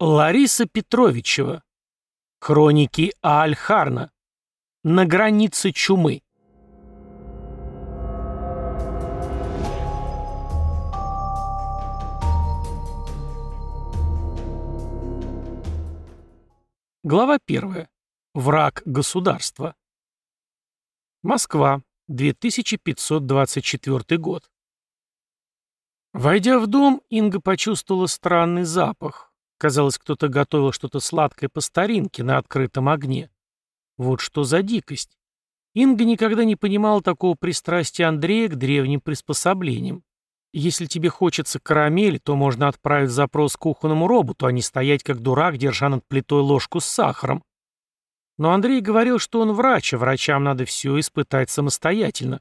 Лариса Петровичева. Хроники Аальхарна. На границе чумы. Глава 1. Враг государства. Москва, 2524 год. Войдя в дом, Инга почувствовала странный запах. Казалось, кто-то готовил что-то сладкое по старинке на открытом огне. Вот что за дикость. Инга никогда не понимала такого пристрастия Андрея к древним приспособлениям. Если тебе хочется карамели, то можно отправить запрос кухонному роботу, а не стоять как дурак, держа над плитой ложку с сахаром. Но Андрей говорил, что он врач, а врачам надо все испытать самостоятельно.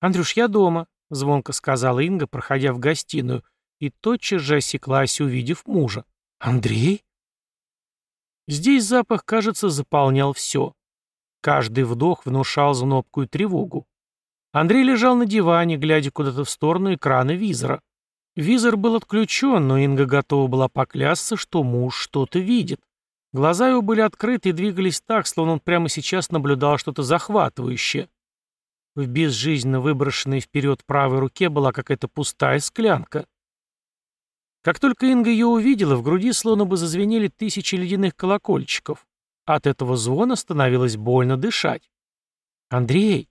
«Андрюш, я дома», — звонко сказала Инга, проходя в гостиную, и тотчас же осеклась, увидев мужа. «Андрей?» Здесь запах, кажется, заполнял все. Каждый вдох внушал знобкую тревогу. Андрей лежал на диване, глядя куда-то в сторону экрана визора. Визор был отключен, но Инга готова была поклясться, что муж что-то видит. Глаза его были открыты и двигались так, словно он прямо сейчас наблюдал что-то захватывающее. В безжизненно выброшенной вперед правой руке была какая-то пустая склянка. Как только Инга ее увидела, в груди словно бы зазвенели тысячи ледяных колокольчиков. От этого звона становилось больно дышать. «Андрей!»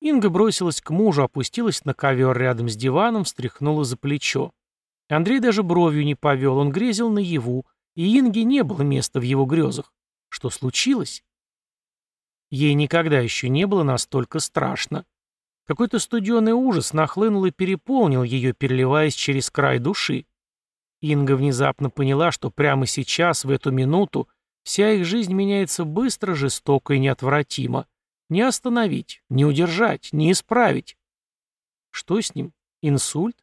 Инга бросилась к мужу, опустилась на ковер рядом с диваном, встряхнула за плечо. Андрей даже бровью не повел, он грезил наяву, и Инге не было места в его грезах. Что случилось? Ей никогда еще не было настолько страшно. Какой-то студеный ужас нахлынул и переполнил ее, переливаясь через край души. Инга внезапно поняла, что прямо сейчас, в эту минуту, вся их жизнь меняется быстро, жестоко и неотвратимо. Не остановить, не удержать, не исправить. Что с ним? Инсульт?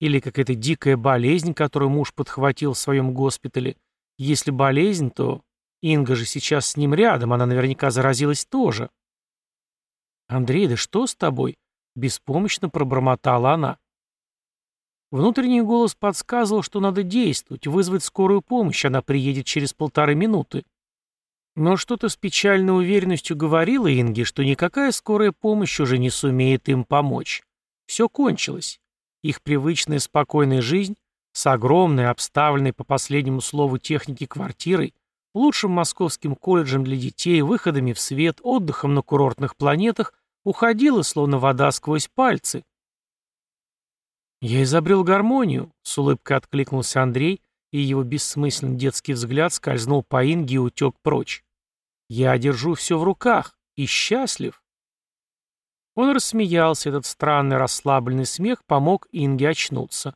Или какая-то дикая болезнь, которую муж подхватил в своем госпитале? Если болезнь, то Инга же сейчас с ним рядом, она наверняка заразилась тоже. «Андрей, да что с тобой?» — беспомощно пробормотала она. Внутренний голос подсказывал, что надо действовать, вызвать скорую помощь, она приедет через полторы минуты. Но что-то с печальной уверенностью говорило Инге, что никакая скорая помощь уже не сумеет им помочь. Все кончилось. Их привычная спокойная жизнь с огромной, обставленной по последнему слову техники квартирой, лучшим московским колледжем для детей, выходами в свет, отдыхом на курортных планетах, уходила, словно вода сквозь пальцы, «Я изобрел гармонию», — с улыбкой откликнулся Андрей, и его бессмысленный детский взгляд скользнул по Инге и утек прочь. «Я держу все в руках и счастлив». Он рассмеялся, этот странный расслабленный смех помог Инге очнуться.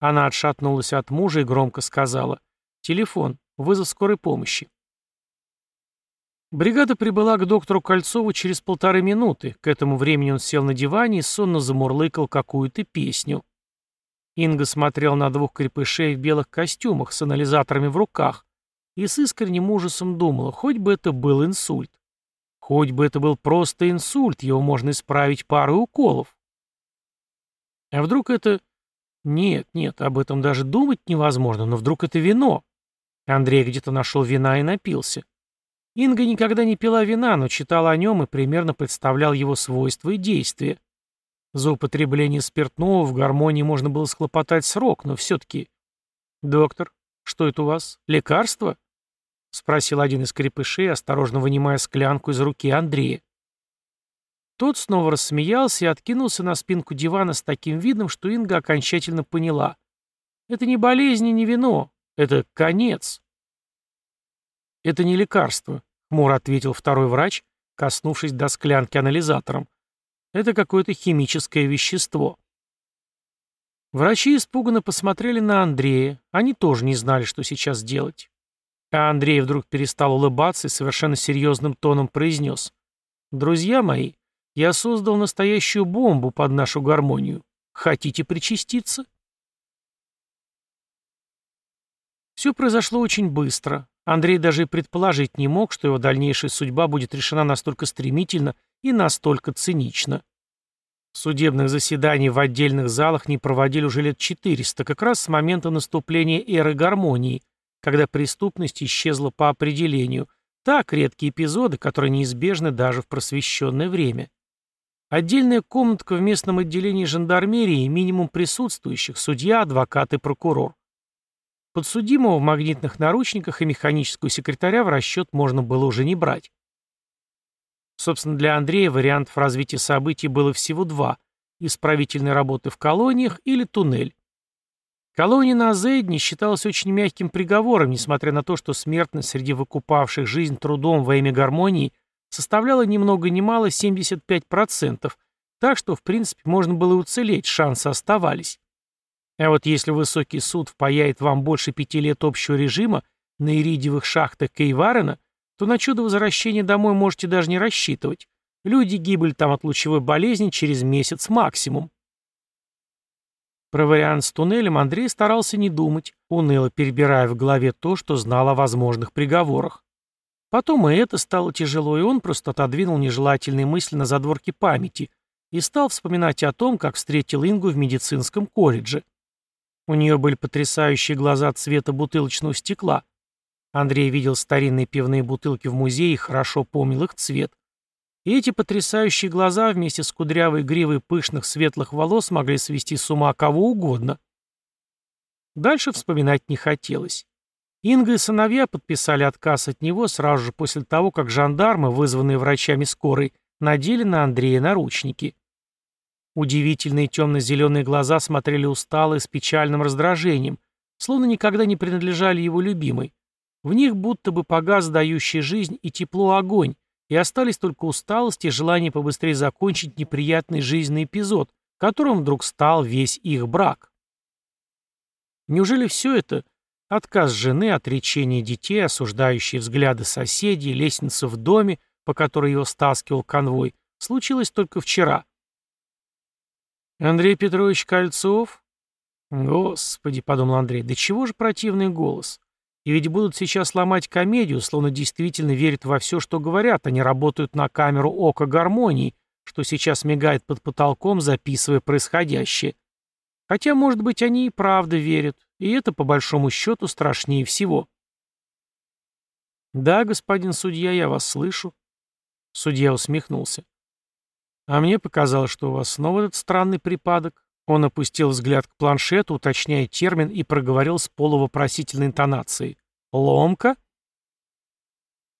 Она отшатнулась от мужа и громко сказала «Телефон, вызов скорой помощи». Бригада прибыла к доктору Кольцову через полторы минуты. К этому времени он сел на диване и сонно замурлыкал какую-то песню. Инга смотрел на двух крепышей в белых костюмах с анализаторами в руках и с искренним ужасом думала, хоть бы это был инсульт. Хоть бы это был просто инсульт, его можно исправить парой уколов. А вдруг это... Нет, нет, об этом даже думать невозможно, но вдруг это вино? Андрей где-то нашел вина и напился. Инга никогда не пила вина, но читал о нем и примерно представлял его свойства и действия. За употребление спиртного в гармонии можно было схлопотать срок, но все-таки... «Доктор, что это у вас? Лекарство?» — спросил один из крепышей, осторожно вынимая склянку из руки Андрея. Тот снова рассмеялся и откинулся на спинку дивана с таким видом, что Инга окончательно поняла. «Это не болезнь и не вино. Это конец». «Это не лекарство», — хмуро ответил второй врач, коснувшись до склянки анализатором. «Это какое-то химическое вещество». Врачи испуганно посмотрели на Андрея. Они тоже не знали, что сейчас делать. А Андрей вдруг перестал улыбаться и совершенно серьезным тоном произнес. «Друзья мои, я создал настоящую бомбу под нашу гармонию. Хотите причаститься?» Все произошло очень быстро. Андрей даже и предположить не мог, что его дальнейшая судьба будет решена настолько стремительно и настолько цинично. Судебных заседаний в отдельных залах не проводили уже лет 400, как раз с момента наступления эры гармонии, когда преступность исчезла по определению. Так, редкие эпизоды, которые неизбежны даже в просвещенное время. Отдельная комнатка в местном отделении жандармерии, минимум присутствующих, судья, адвокат и прокурор. Подсудимого в магнитных наручниках и механическую секретаря в расчет можно было уже не брать. Собственно, для Андрея вариантов развития событий было всего два – исправительной работы в колониях или туннель. Колония на Азейдне считалась очень мягким приговором, несмотря на то, что смертность среди выкупавших жизнь трудом во имя гармонии составляла ни много ни мало 75%, так что, в принципе, можно было уцелеть, шансы оставались. А вот если высокий суд впаяет вам больше пяти лет общего режима на иридиевых шахтах Кейварена, то на чудо возвращения домой можете даже не рассчитывать. Люди гибли там от лучевой болезни через месяц максимум. Про вариант с туннелем Андрей старался не думать, уныло перебирая в голове то, что знал о возможных приговорах. Потом и это стало тяжело, и он просто отодвинул нежелательные мысли на задворке памяти и стал вспоминать о том, как встретил Ингу в медицинском колледже. У нее были потрясающие глаза цвета бутылочного стекла, Андрей видел старинные пивные бутылки в музее и хорошо помнил их цвет. И эти потрясающие глаза вместе с кудрявой гривой пышных светлых волос могли свести с ума кого угодно. Дальше вспоминать не хотелось. Инга и сыновья подписали отказ от него сразу же после того, как жандармы, вызванные врачами скорой, надели на Андрея наручники. Удивительные темно-зеленые глаза смотрели устало и с печальным раздражением, словно никогда не принадлежали его любимой, в них будто бы погас дающий жизнь и тепло огонь, и остались только усталость и желание побыстрее закончить неприятный жизненный эпизод, которым вдруг стал весь их брак. Неужели все это — отказ жены, отречение детей, осуждающие взгляды соседей, лестница в доме, по которой его стаскивал конвой, случилось только вчера? Андрей Петрович Кольцов? Господи, — подумал Андрей, — да чего же противный голос? И ведь будут сейчас ломать комедию, словно действительно верят во все, что говорят, они работают на камеру ока гармонии, что сейчас мигает под потолком, записывая происходящее. Хотя, может быть, они и правда верят, и это, по большому счету, страшнее всего. «Да, господин судья, я вас слышу». Судья усмехнулся. «А мне показалось, что у вас снова этот странный припадок. Он опустил взгляд к планшету, уточняя термин, и проговорил с полувопросительной интонацией. «Ломка?»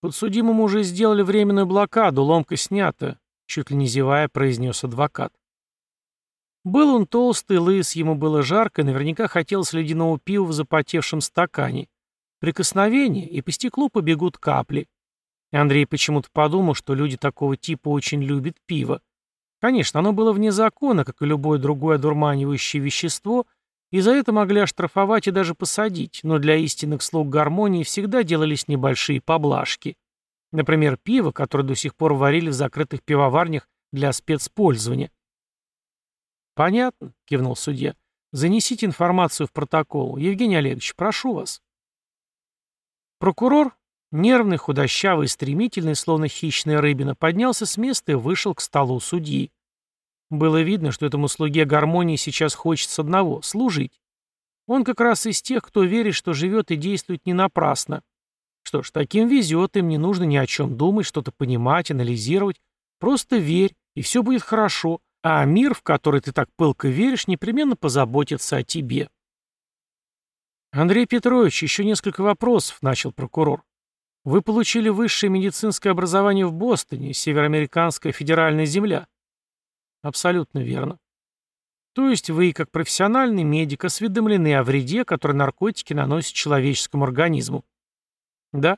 «Подсудимому уже сделали временную блокаду, ломка снята», — чуть ли не зевая, произнес адвокат. Был он толстый, лыс, ему было жарко, и наверняка хотелось ледяного пива в запотевшем стакане. Прикосновение, и по стеклу побегут капли. Андрей почему-то подумал, что люди такого типа очень любят пиво. Конечно, оно было вне закона, как и любое другое одурманивающее вещество, и за это могли оштрафовать и даже посадить, но для истинных слуг гармонии всегда делались небольшие поблажки. Например, пиво, которое до сих пор варили в закрытых пивоварнях для спецпользования. «Понятно», — кивнул судья. «Занесите информацию в протокол. Евгений Олегович, прошу вас». Прокурор, нервный, худощавый, стремительный, словно хищная рыбина, поднялся с места и вышел к столу судьи. Было видно, что этому слуге гармонии сейчас хочется одного — служить. Он как раз из тех, кто верит, что живет и действует не напрасно. Что ж, таким везет, им не нужно ни о чем думать, что-то понимать, анализировать. Просто верь, и все будет хорошо, а мир, в который ты так пылко веришь, непременно позаботится о тебе. «Андрей Петрович, еще несколько вопросов», — начал прокурор. «Вы получили высшее медицинское образование в Бостоне, североамериканская федеральная земля. Абсолютно верно. То есть вы, как профессиональный медик, осведомлены о вреде, который наркотики наносят человеческому организму. Да.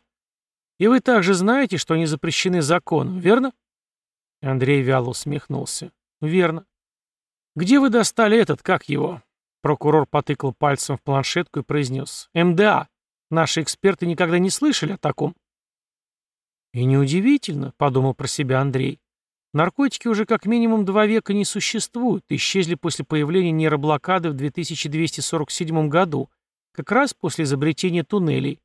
И вы также знаете, что они запрещены законом, верно? Андрей вяло усмехнулся. Верно. Где вы достали этот, как его? Прокурор потыкал пальцем в планшетку и произнес. МДА. Наши эксперты никогда не слышали о таком. И неудивительно, подумал про себя Андрей. Наркотики уже как минимум два века не существуют, исчезли после появления нейроблокады в 2247 году, как раз после изобретения туннелей.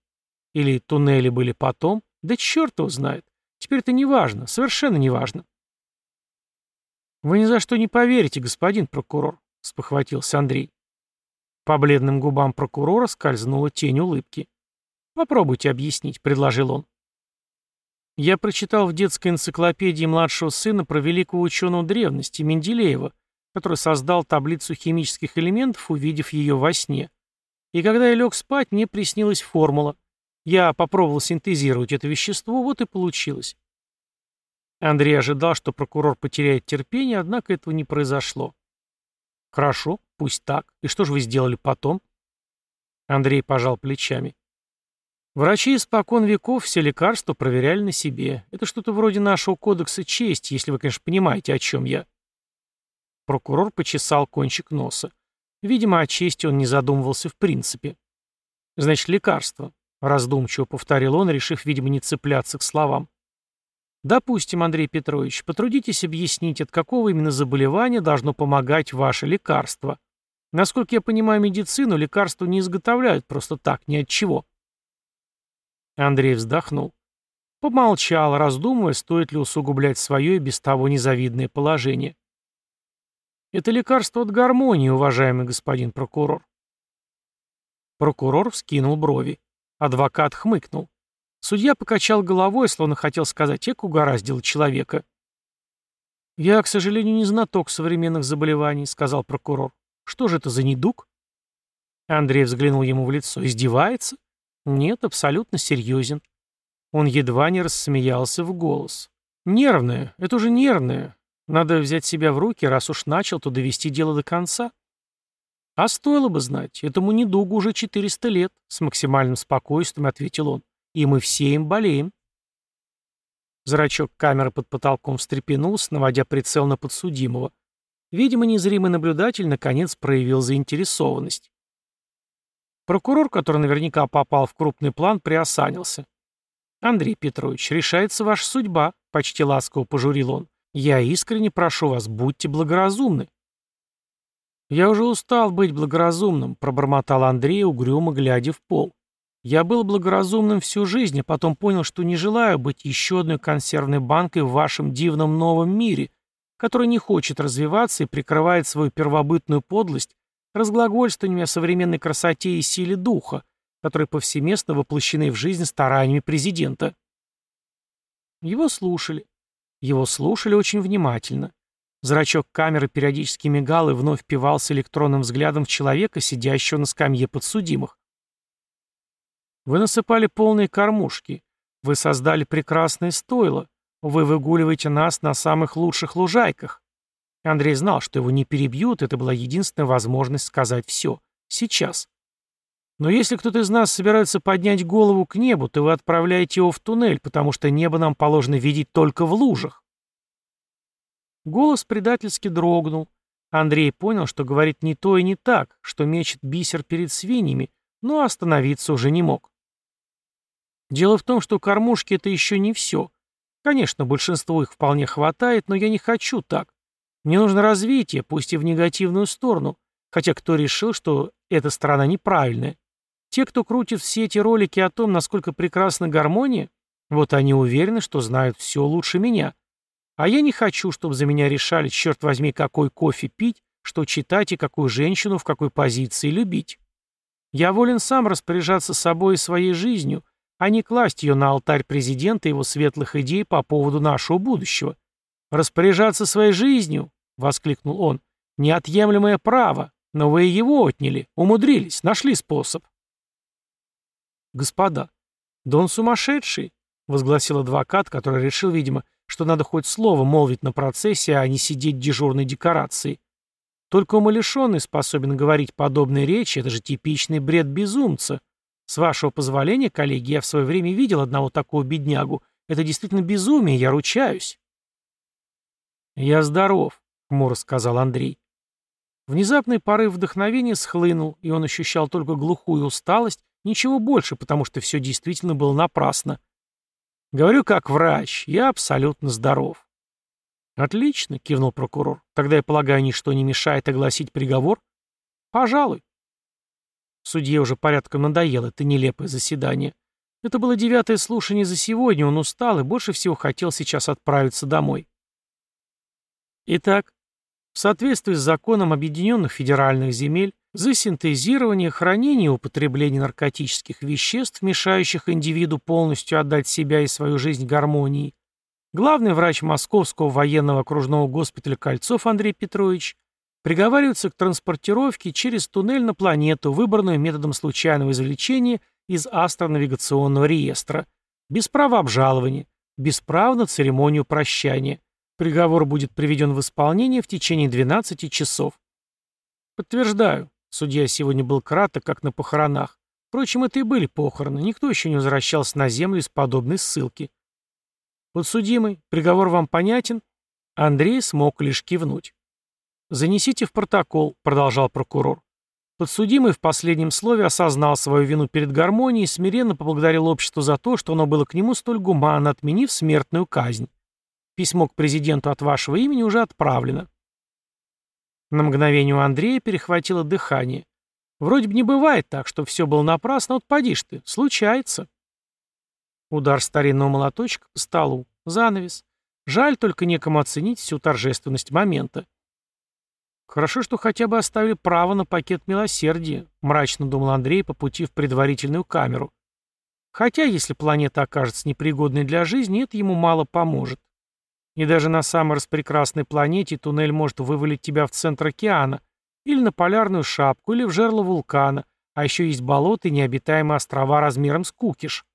Или туннели были потом? Да черт его знает. Теперь это не важно, совершенно не важно. «Вы ни за что не поверите, господин прокурор», — спохватился Андрей. По бледным губам прокурора скользнула тень улыбки. «Попробуйте объяснить», — предложил он. Я прочитал в детской энциклопедии младшего сына про великого ученого древности Менделеева, который создал таблицу химических элементов, увидев ее во сне. И когда я лег спать, мне приснилась формула. Я попробовал синтезировать это вещество, вот и получилось. Андрей ожидал, что прокурор потеряет терпение, однако этого не произошло. «Хорошо, пусть так. И что же вы сделали потом?» Андрей пожал плечами. Врачи испокон веков все лекарства проверяли на себе. Это что-то вроде нашего кодекса чести, если вы, конечно, понимаете, о чем я. Прокурор почесал кончик носа. Видимо, о чести он не задумывался в принципе. «Значит, лекарство», — раздумчиво повторил он, решив, видимо, не цепляться к словам. Допустим, Андрей Петрович, потрудитесь объяснить, от какого именно заболевания должно помогать ваше лекарство. Насколько я понимаю медицину, лекарства не изготовляют просто так, ни от чего. Андрей вздохнул. Помолчал, раздумывая, стоит ли усугублять свое и без того незавидное положение. Это лекарство от гармонии, уважаемый господин прокурор. Прокурор вскинул брови. Адвокат хмыкнул. Судья покачал головой, словно хотел сказать, эк угораздил человека. «Я, к сожалению, не знаток современных заболеваний», — сказал прокурор. «Что же это за недуг?» Андрей взглянул ему в лицо. «Издевается?» «Нет, абсолютно серьезен». Он едва не рассмеялся в голос. «Нервное. Это уже нервное. Надо взять себя в руки, раз уж начал, то довести дело до конца». «А стоило бы знать. Этому недугу уже 400 лет», — с максимальным спокойствием ответил он. И мы все им болеем. Зрачок камеры под потолком встрепенулся, наводя прицел на подсудимого. Видимо, незримый наблюдатель наконец проявил заинтересованность. Прокурор, который наверняка попал в крупный план, приосанился. «Андрей Петрович, решается ваша судьба», — почти ласково пожурил он. «Я искренне прошу вас, будьте благоразумны». «Я уже устал быть благоразумным», — пробормотал Андрей, угрюмо глядя в пол. Я был благоразумным всю жизнь, а потом понял, что не желаю быть еще одной консервной банкой в вашем дивном новом мире, который не хочет развиваться и прикрывает свою первобытную подлость разглагольствованиями о современной красоте и силе духа, которые повсеместно воплощены в жизнь стараниями президента. Его слушали. Его слушали очень внимательно. Зрачок камеры периодически мигал и вновь впивался электронным взглядом в человека, сидящего на скамье подсудимых. Вы насыпали полные кормушки. Вы создали прекрасное стойло. Вы выгуливаете нас на самых лучших лужайках. Андрей знал, что его не перебьют, это была единственная возможность сказать все. Сейчас. Но если кто-то из нас собирается поднять голову к небу, то вы отправляете его в туннель, потому что небо нам положено видеть только в лужах. Голос предательски дрогнул. Андрей понял, что говорит не то и не так, что мечет бисер перед свиньями, но остановиться уже не мог. Дело в том, что кормушки — это еще не все. Конечно, большинству их вполне хватает, но я не хочу так. Мне нужно развитие, пусть и в негативную сторону. Хотя кто решил, что эта сторона неправильная? Те, кто крутит все эти ролики о том, насколько прекрасна гармония, вот они уверены, что знают все лучше меня. А я не хочу, чтобы за меня решали, черт возьми, какой кофе пить, что читать и какую женщину в какой позиции любить. Я волен сам распоряжаться собой и своей жизнью, а не класть ее на алтарь президента и его светлых идей по поводу нашего будущего. «Распоряжаться своей жизнью», — воскликнул он, — «неотъемлемое право, но вы его отняли, умудрились, нашли способ». «Господа, да он сумасшедший», — возгласил адвокат, который решил, видимо, что надо хоть слово молвить на процессе, а не сидеть дежурной декорацией. Только умалишенный способен говорить подобные речи, это же типичный бред безумца, с вашего позволения, коллеги, я в свое время видел одного такого беднягу. Это действительно безумие, я ручаюсь. Я здоров, хмуро сказал Андрей. Внезапный порыв вдохновения схлынул, и он ощущал только глухую усталость, ничего больше, потому что все действительно было напрасно. Говорю как врач, я абсолютно здоров. Отлично, кивнул прокурор. Тогда, я полагаю, ничто не мешает огласить приговор? Пожалуй. Судье уже порядком надоело это нелепое заседание. Это было девятое слушание за сегодня, он устал и больше всего хотел сейчас отправиться домой. Итак, в соответствии с законом Объединенных Федеральных Земель, за синтезирование, хранение и употребление наркотических веществ, мешающих индивиду полностью отдать себя и свою жизнь гармонии, главный врач Московского военного окружного госпиталя Кольцов Андрей Петрович приговаривается к транспортировке через туннель на планету, выбранную методом случайного извлечения из астронавигационного реестра, без права обжалования, без права на церемонию прощания. Приговор будет приведен в исполнение в течение 12 часов. Подтверждаю, судья сегодня был краток, как на похоронах. Впрочем, это и были похороны, никто еще не возвращался на землю из подобной ссылки. Подсудимый, приговор вам понятен? Андрей смог лишь кивнуть. «Занесите в протокол», — продолжал прокурор. Подсудимый в последнем слове осознал свою вину перед гармонией и смиренно поблагодарил общество за то, что оно было к нему столь гуманно, отменив смертную казнь. Письмо к президенту от вашего имени уже отправлено. На мгновение у Андрея перехватило дыхание. Вроде бы не бывает так, что все было напрасно, вот поди ж ты, случается. Удар старинного молоточка по столу. Занавес. Жаль только некому оценить всю торжественность момента. «Хорошо, что хотя бы оставили право на пакет милосердия», — мрачно думал Андрей по пути в предварительную камеру. Хотя, если планета окажется непригодной для жизни, это ему мало поможет. И даже на самой распрекрасной планете туннель может вывалить тебя в центр океана, или на полярную шапку, или в жерло вулкана, а еще есть болота и необитаемые острова размером с кукиш.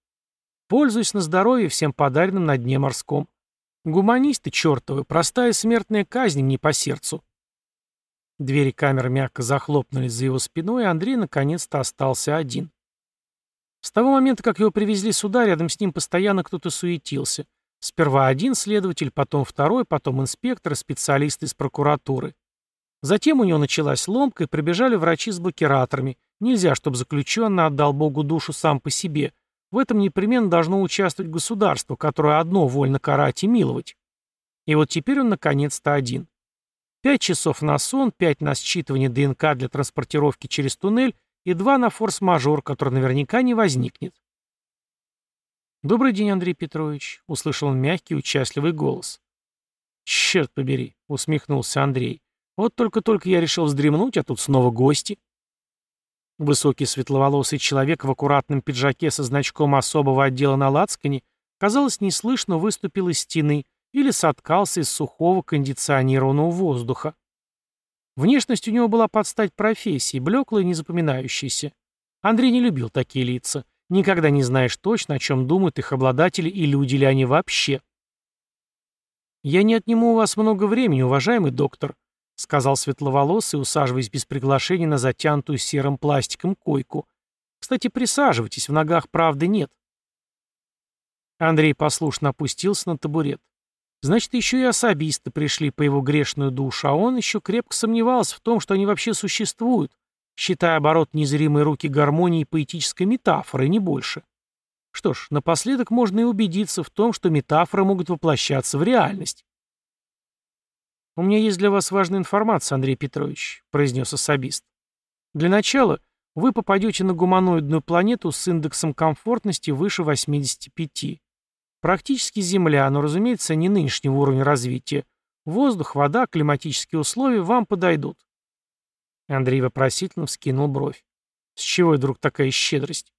Пользуясь на здоровье всем подаренным на дне морском. Гуманисты чертовы, простая смертная казнь не по сердцу. Двери камеры мягко захлопнулись за его спиной, и Андрей наконец-то остался один. С того момента, как его привезли сюда, рядом с ним постоянно кто-то суетился. Сперва один следователь, потом второй, потом инспектор и специалисты из прокуратуры. Затем у него началась ломка, и прибежали врачи с блокираторами. Нельзя, чтобы заключенный отдал Богу душу сам по себе. В этом непременно должно участвовать государство, которое одно вольно карать и миловать. И вот теперь он наконец-то один. Пять часов на сон, пять на считывание ДНК для транспортировки через туннель и два на форс-мажор, который наверняка не возникнет. «Добрый день, Андрей Петрович», — услышал он мягкий, участливый голос. «Черт побери», — усмехнулся Андрей. «Вот только-только я решил вздремнуть, а тут снова гости». Высокий светловолосый человек в аккуратном пиджаке со значком особого отдела на лацкане, казалось, неслышно выступил из стены, или соткался из сухого кондиционированного воздуха. Внешность у него была под стать профессии, блеклая и незапоминающаяся. Андрей не любил такие лица. Никогда не знаешь точно, о чем думают их обладатели и люди ли они вообще. «Я не отниму у вас много времени, уважаемый доктор», — сказал светловолосый, усаживаясь без приглашения на затянутую серым пластиком койку. «Кстати, присаживайтесь, в ногах правды нет». Андрей послушно опустился на табурет. Значит, еще и особисты пришли по его грешную душу, а он еще крепко сомневался в том, что они вообще существуют, считая оборот незримой руки гармонии поэтической метафорой, не больше. Что ж, напоследок можно и убедиться в том, что метафоры могут воплощаться в реальность. «У меня есть для вас важная информация, Андрей Петрович», — произнес особист. «Для начала вы попадете на гуманоидную планету с индексом комфортности выше 85. Практически Земля, но, разумеется, не нынешнего уровня развития. Воздух, вода, климатические условия вам подойдут. Андрей вопросительно вскинул бровь. С чего вдруг такая щедрость?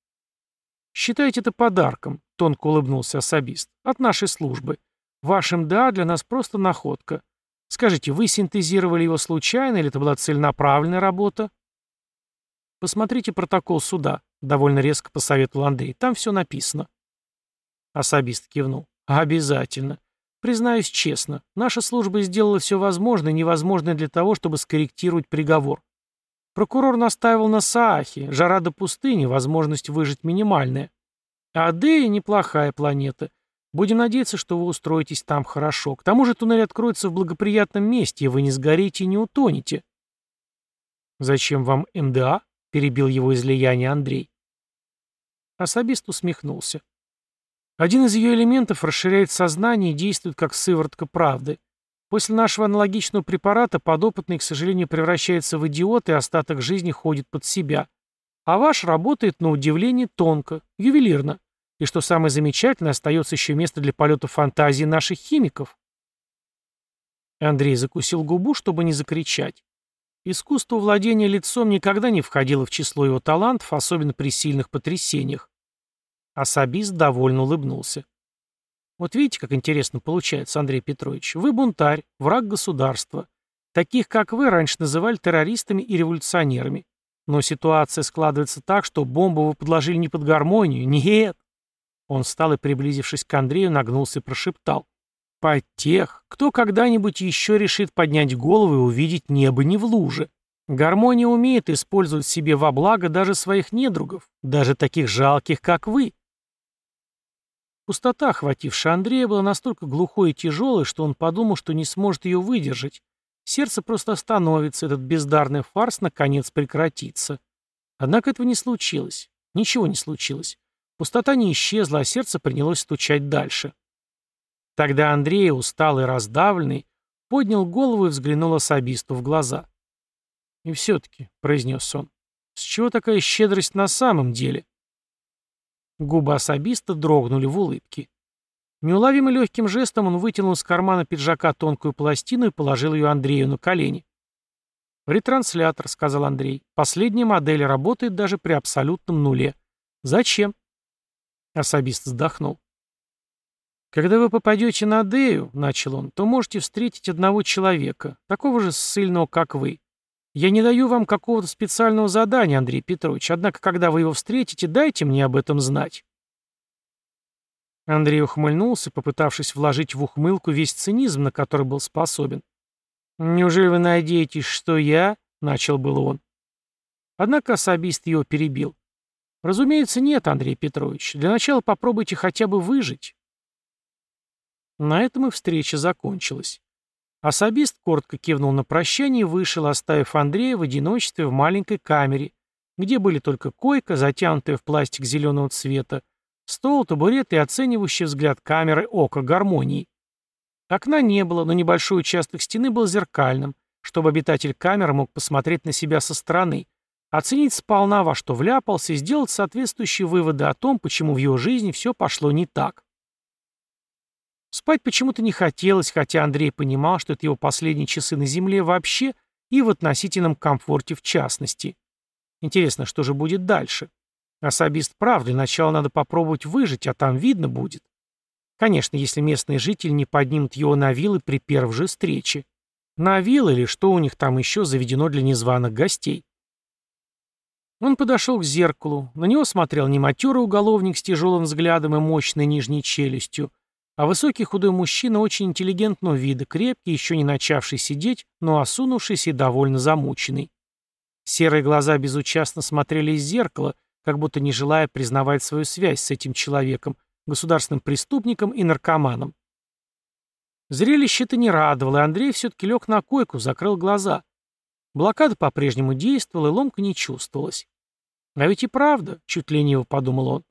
Считайте это подарком, тонко улыбнулся особист. От нашей службы. Ваш МДА для нас просто находка. Скажите, вы синтезировали его случайно или это была целенаправленная работа? Посмотрите протокол суда, довольно резко посоветовал Андрей. Там все написано. Особист кивнул. «Обязательно. Признаюсь честно, наша служба сделала все возможное и невозможное для того, чтобы скорректировать приговор. Прокурор настаивал на Саахе, жара до пустыни, возможность выжить минимальная. А Адея неплохая планета. Будем надеяться, что вы устроитесь там хорошо. К тому же туннель откроется в благоприятном месте, и вы не сгорите и не утонете. «Зачем вам МДА?» — перебил его излияние Андрей. Особист усмехнулся. Один из ее элементов расширяет сознание и действует как сыворотка правды. После нашего аналогичного препарата подопытный, к сожалению, превращается в идиот и остаток жизни ходит под себя. А ваш работает, на удивление, тонко, ювелирно. И что самое замечательное, остается еще место для полета фантазии наших химиков. Андрей закусил губу, чтобы не закричать. Искусство владения лицом никогда не входило в число его талантов, особенно при сильных потрясениях. Особист довольно улыбнулся. Вот видите, как интересно получается, Андрей Петрович. Вы бунтарь, враг государства. Таких, как вы, раньше называли террористами и революционерами. Но ситуация складывается так, что бомбу вы подложили не под гармонию. Нет. Он встал и, приблизившись к Андрею, нагнулся и прошептал. Под тех, кто когда-нибудь еще решит поднять голову и увидеть небо не в луже. Гармония умеет использовать себе во благо даже своих недругов, даже таких жалких, как вы. Пустота, охватившая Андрея, была настолько глухой и тяжелой, что он подумал, что не сможет ее выдержать. Сердце просто остановится, этот бездарный фарс наконец прекратится. Однако этого не случилось. Ничего не случилось. Пустота не исчезла, а сердце принялось стучать дальше. Тогда Андрей, усталый раздавленный, поднял голову и взглянул особисту в глаза. «И все-таки», — произнес он, — «с чего такая щедрость на самом деле?» Губы особиста дрогнули в улыбке. Неуловимо легким жестом он вытянул из кармана пиджака тонкую пластину и положил ее Андрею на колени. «Ретранслятор», — сказал Андрей. «Последняя модель работает даже при абсолютном нуле. Зачем?» Особист вздохнул. «Когда вы попадете на Дею, — начал он, — то можете встретить одного человека, такого же ссыльного, как вы. Я не даю вам какого-то специального задания, Андрей Петрович, однако, когда вы его встретите, дайте мне об этом знать». Андрей ухмыльнулся, попытавшись вложить в ухмылку весь цинизм, на который был способен. «Неужели вы надеетесь, что я...» — начал был он. Однако особист его перебил. «Разумеется, нет, Андрей Петрович. Для начала попробуйте хотя бы выжить». На этом и встреча закончилась. Особист коротко кивнул на прощание и вышел, оставив Андрея в одиночестве в маленькой камере, где были только койка, затянутая в пластик зеленого цвета, стол, табурет и оценивающий взгляд камеры ока гармонии. Окна не было, но небольшой участок стены был зеркальным, чтобы обитатель камеры мог посмотреть на себя со стороны, оценить сполна, во что вляпался, и сделать соответствующие выводы о том, почему в его жизни все пошло не так. Спать почему-то не хотелось, хотя Андрей понимал, что это его последние часы на земле вообще и в относительном комфорте в частности. Интересно, что же будет дальше? Особист прав, для начала надо попробовать выжить, а там видно будет. Конечно, если местные жители не поднимут его на вилы при первой же встрече. На вилы или что у них там еще заведено для незваных гостей. Он подошел к зеркалу. На него смотрел не матерый уголовник с тяжелым взглядом и мощной нижней челюстью, а высокий худой мужчина очень интеллигентного вида, крепкий, еще не начавший сидеть, но осунувшийся и довольно замученный. Серые глаза безучастно смотрели из зеркала, как будто не желая признавать свою связь с этим человеком, государственным преступником и наркоманом. Зрелище это не радовало, и Андрей все-таки лег на койку, закрыл глаза. Блокада по-прежнему действовала, и ломка не чувствовалась. А ведь и правда, чуть лениво подумал он.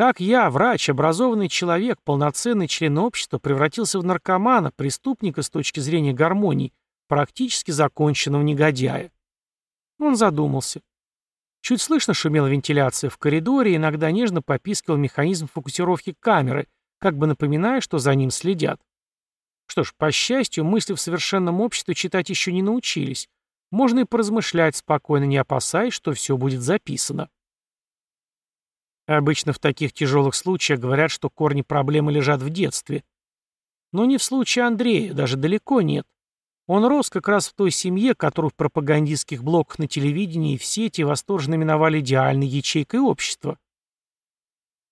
Как я, врач, образованный человек, полноценный член общества, превратился в наркомана, преступника с точки зрения гармонии, практически законченного негодяя? Он задумался. Чуть слышно шумела вентиляция в коридоре, иногда нежно попискивал механизм фокусировки камеры, как бы напоминая, что за ним следят. Что ж, по счастью, мысли в совершенном обществе читать еще не научились. Можно и поразмышлять спокойно, не опасаясь, что все будет записано. Обычно в таких тяжелых случаях говорят, что корни проблемы лежат в детстве. Но не в случае Андрея, даже далеко нет. Он рос как раз в той семье, которую в пропагандистских блоках на телевидении и в сети восторженно именовали идеальной ячейкой общества.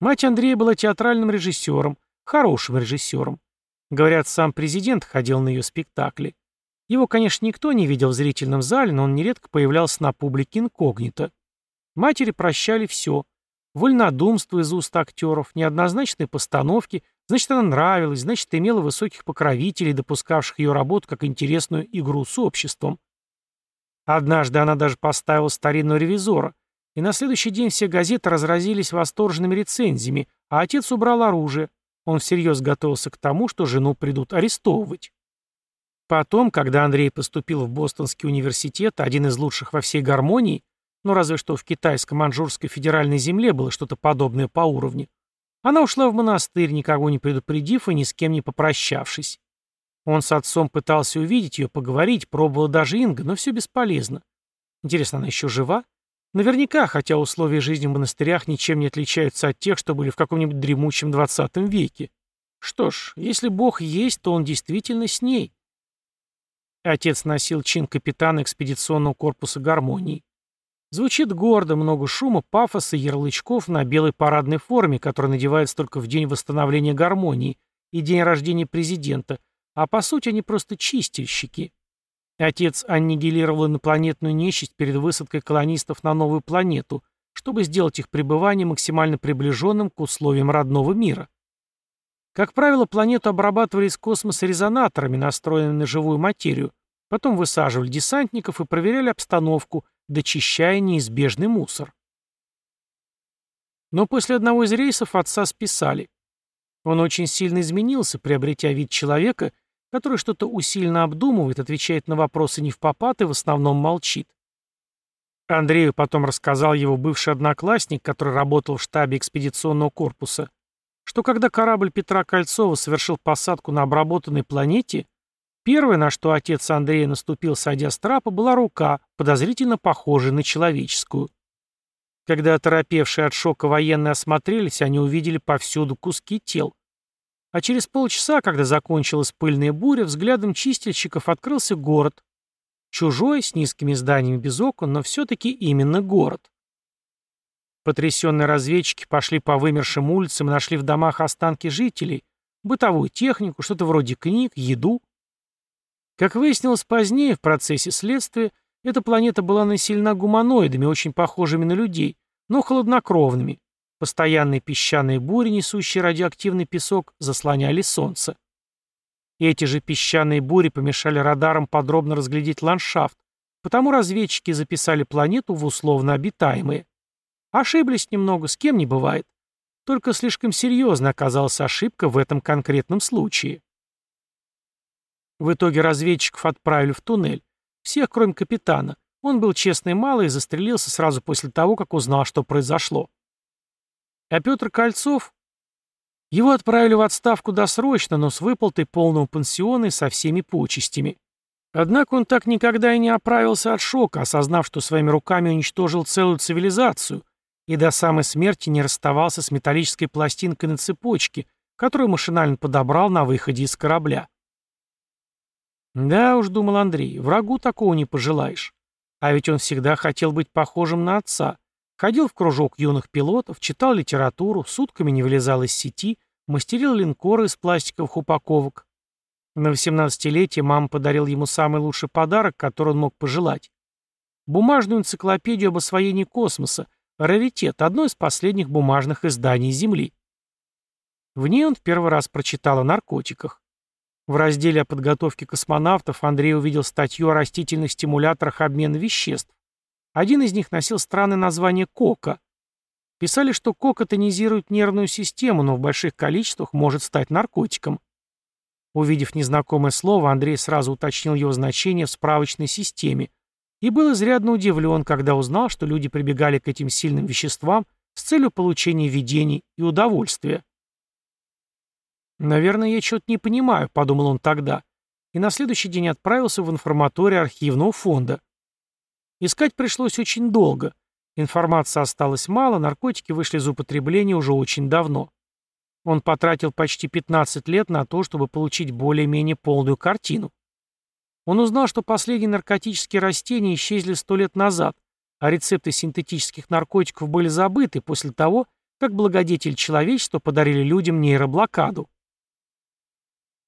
Мать Андрея была театральным режиссером, хорошим режиссером. Говорят, сам президент ходил на ее спектакли. Его, конечно, никто не видел в зрительном зале, но он нередко появлялся на публике инкогнито. Матери прощали все – Вольнодумство из уст актеров, неоднозначные постановки, значит, она нравилась, значит, имела высоких покровителей, допускавших ее работу как интересную игру с обществом. Однажды она даже поставила старинного ревизора, и на следующий день все газеты разразились восторженными рецензиями, а отец убрал оружие. Он всерьез готовился к тому, что жену придут арестовывать. Потом, когда Андрей поступил в Бостонский университет, один из лучших во всей гармонии, ну разве что в китайско-манчжурской федеральной земле было что-то подобное по уровню. Она ушла в монастырь, никого не предупредив и ни с кем не попрощавшись. Он с отцом пытался увидеть ее, поговорить, пробовала даже Инга, но все бесполезно. Интересно, она еще жива? Наверняка, хотя условия жизни в монастырях ничем не отличаются от тех, что были в каком-нибудь дремучем 20 веке. Что ж, если Бог есть, то он действительно с ней. Отец носил чин капитана экспедиционного корпуса гармонии. Звучит гордо, много шума, пафоса ярлычков на белой парадной форме, которая надевается только в день восстановления гармонии и день рождения президента, а по сути они просто чистильщики. Отец аннигилировал инопланетную нечисть перед высадкой колонистов на новую планету, чтобы сделать их пребывание максимально приближенным к условиям родного мира. Как правило, планету обрабатывали из космоса резонаторами, настроенными на живую материю, потом высаживали десантников и проверяли обстановку, дочищая неизбежный мусор. Но после одного из рейсов отца списали. Он очень сильно изменился, приобретя вид человека, который что-то усиленно обдумывает, отвечает на вопросы не в попад и в основном молчит. Андрею потом рассказал его бывший одноклассник, который работал в штабе экспедиционного корпуса, что когда корабль Петра Кольцова совершил посадку на обработанной планете, первое, на что отец Андрея наступил, сойдя с трапа, была рука, подозрительно похожая на человеческую. Когда оторопевшие от шока военные осмотрелись, они увидели повсюду куски тел. А через полчаса, когда закончилась пыльная буря, взглядом чистильщиков открылся город. Чужой, с низкими зданиями без окон, но все-таки именно город. Потрясенные разведчики пошли по вымершим улицам и нашли в домах останки жителей, бытовую технику, что-то вроде книг, еду. Как выяснилось позднее, в процессе следствия, эта планета была населена гуманоидами, очень похожими на людей, но холоднокровными. Постоянные песчаные бури, несущие радиоактивный песок, заслоняли солнце. Эти же песчаные бури помешали радарам подробно разглядеть ландшафт, потому разведчики записали планету в условно обитаемые. Ошиблись немного, с кем не бывает. Только слишком серьезно оказалась ошибка в этом конкретном случае. В итоге разведчиков отправили в туннель. Всех, кроме капитана. Он был честный малый и застрелился сразу после того, как узнал, что произошло. А Петр Кольцов? Его отправили в отставку досрочно, но с выплатой полного пансиона и со всеми почестями. Однако он так никогда и не оправился от шока, осознав, что своими руками уничтожил целую цивилизацию и до самой смерти не расставался с металлической пластинкой на цепочке, которую машинально подобрал на выходе из корабля. Да уж, думал Андрей, врагу такого не пожелаешь. А ведь он всегда хотел быть похожим на отца, Ходил в кружок юных пилотов, читал литературу, сутками не вылезал из сети, мастерил линкоры из пластиковых упаковок. На 18-летие мама подарил ему самый лучший подарок, который он мог пожелать. Бумажную энциклопедию об освоении космоса, раритет, одно из последних бумажных изданий Земли. В ней он в первый раз прочитал о наркотиках. В разделе о подготовке космонавтов Андрей увидел статью о растительных стимуляторах обмена веществ. Один из них носил странное название кока. Писали, что кока тонизирует нервную систему, но в больших количествах может стать наркотиком. Увидев незнакомое слово, Андрей сразу уточнил его значение в справочной системе и был изрядно удивлен, когда узнал, что люди прибегали к этим сильным веществам с целью получения видений и удовольствия. «Наверное, я что-то не понимаю», — подумал он тогда, и на следующий день отправился в информаторий архивного фонда. Искать пришлось очень долго. Информации осталось мало, наркотики вышли из употребления уже очень давно. Он потратил почти 15 лет на то, чтобы получить более-менее полную картину. Он узнал, что последние наркотические растения исчезли сто лет назад, а рецепты синтетических наркотиков были забыты после того, как благодетель человечества подарили людям нейроблокаду.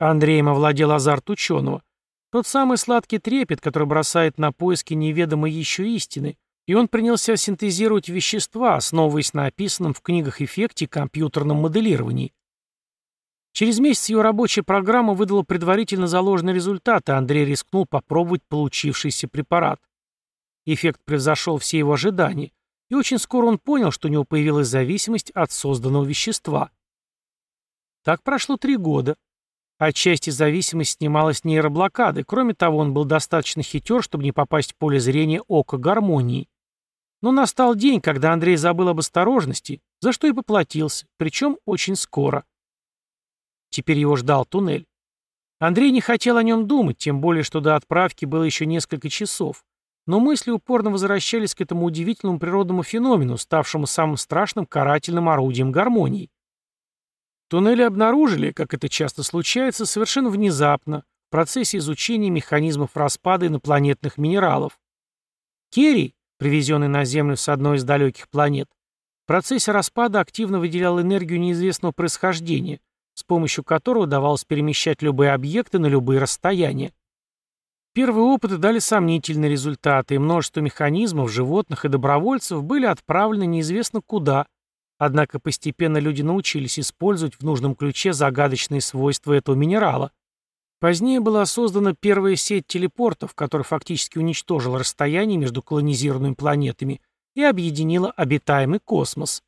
Андреем овладел азарт ученого. Тот самый сладкий трепет, который бросает на поиски неведомой еще истины, и он принялся синтезировать вещества, основываясь на описанном в книгах эффекте компьютерном моделировании. Через месяц его рабочая программа выдала предварительно заложенные результаты, а Андрей рискнул попробовать получившийся препарат. Эффект превзошел все его ожидания, и очень скоро он понял, что у него появилась зависимость от созданного вещества. Так прошло три года. Отчасти зависимость снималась нейроблокады, кроме того, он был достаточно хитер, чтобы не попасть в поле зрения ока гармонии. Но настал день, когда Андрей забыл об осторожности, за что и поплатился, причем очень скоро. Теперь его ждал туннель. Андрей не хотел о нем думать, тем более, что до отправки было еще несколько часов. Но мысли упорно возвращались к этому удивительному природному феномену, ставшему самым страшным карательным орудием гармонии. Туннели обнаружили, как это часто случается, совершенно внезапно, в процессе изучения механизмов распада инопланетных минералов. Керри, привезенный на Землю с одной из далеких планет, в процессе распада активно выделял энергию неизвестного происхождения, с помощью которого удавалось перемещать любые объекты на любые расстояния. Первые опыты дали сомнительные результаты, и множество механизмов, животных и добровольцев были отправлены неизвестно куда – Однако постепенно люди научились использовать в нужном ключе загадочные свойства этого минерала. Позднее была создана первая сеть телепортов, которая фактически уничтожила расстояние между колонизированными планетами и объединила обитаемый космос.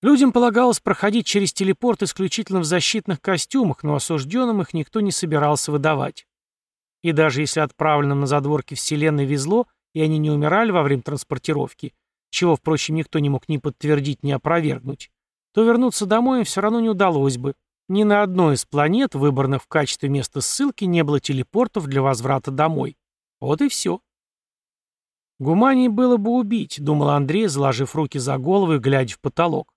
Людям полагалось проходить через телепорт исключительно в защитных костюмах, но осужденным их никто не собирался выдавать. И даже если отправленным на задворки Вселенной везло, и они не умирали во время транспортировки, чего, впрочем, никто не мог ни подтвердить, ни опровергнуть, то вернуться домой им все равно не удалось бы. Ни на одной из планет, выбранных в качестве места ссылки, не было телепортов для возврата домой. Вот и все. Гумании было бы убить, думал Андрей, заложив руки за голову и глядя в потолок.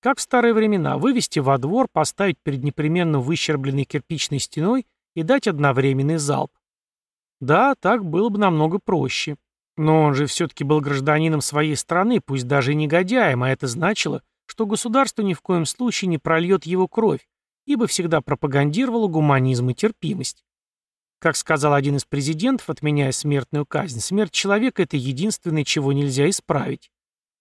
Как в старые времена, вывести во двор, поставить перед непременно выщербленной кирпичной стеной и дать одновременный залп. Да, так было бы намного проще. Но он же все-таки был гражданином своей страны, пусть даже и негодяем, а это значило, что государство ни в коем случае не прольет его кровь, ибо всегда пропагандировало гуманизм и терпимость. Как сказал один из президентов, отменяя смертную казнь, смерть человека – это единственное, чего нельзя исправить.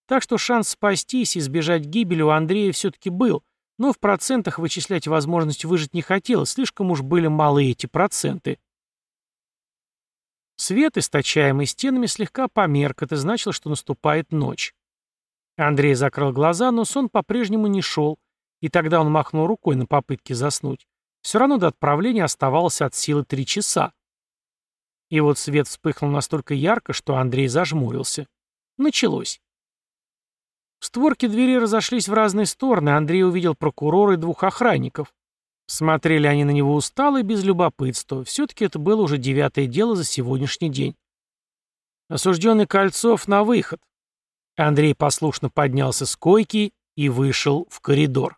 Так что шанс спастись и избежать гибели у Андрея все-таки был, но в процентах вычислять возможность выжить не хотелось, слишком уж были малы эти проценты. Свет, источаемый стенами, слегка померк, это значило, что наступает ночь. Андрей закрыл глаза, но сон по-прежнему не шел, и тогда он махнул рукой на попытке заснуть. Все равно до отправления оставалось от силы три часа. И вот свет вспыхнул настолько ярко, что Андрей зажмурился. Началось. Створки двери разошлись в разные стороны, Андрей увидел прокурора и двух охранников. Смотрели они на него устало и без любопытства. Все-таки это было уже девятое дело за сегодняшний день. Осужденный Кольцов на выход. Андрей послушно поднялся с койки и вышел в коридор.